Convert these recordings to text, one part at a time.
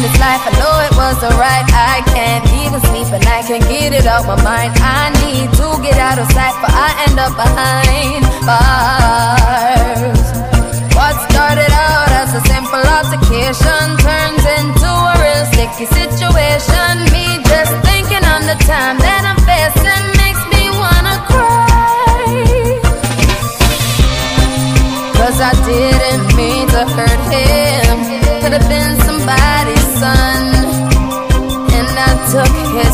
it was alright. I can't even sleep and I can't get it out my mind. I need to get out of sight, but I end up behind bars. What started out as a simple altercation turns into a real sticky situation. Me just thinking on the time that I'm facing makes me wanna cry. Cause I didn't mean to hurt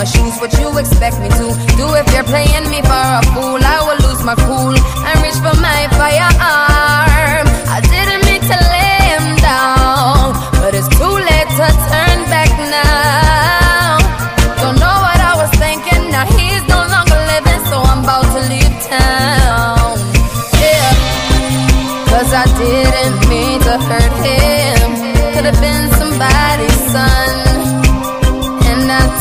My shoes. What you expect me to do if you're playing me for a fool? I will lose my cool and reach for my firearm. I didn't mean to lay him down, but it's too late to turn back now. Don't know what I was thinking. Now he's no longer living, so I'm about to leave town. Yeah. Cause I didn't mean to hurt him. Could have been somebody's son.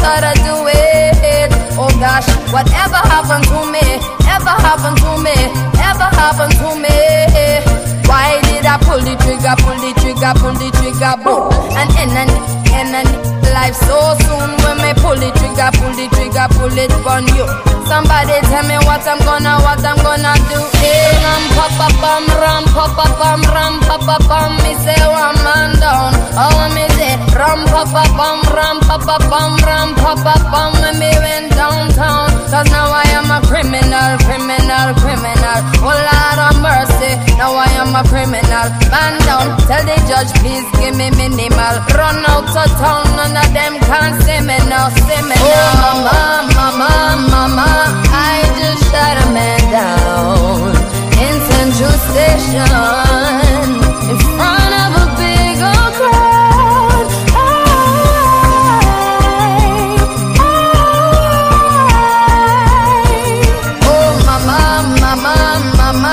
Thought I'd do it. Oh gosh, whatever happened to me, ever happened to me, ever happened to me. Why did I pull the trigger, pull the trigger, pull the trigger, boom, and end and end and life so soon when me pull the trigger, pull the trigger, pull it on you. Somebody tell me what I'm gonna, what I'm gonna do. Hey, ram pa pa bum, ram pa pa bum, ram pa pa bum. Me say one man down. Oh, me say ram pa pa bum, ram pa pa bum, ram pa pa bum. When me went downtown, cause now I am a criminal, criminal, criminal. Oh Lord of mercy, now I am a criminal. Man down, tell the judge please give me minimal. Run out of town, none of them can see me now, see me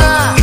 nada.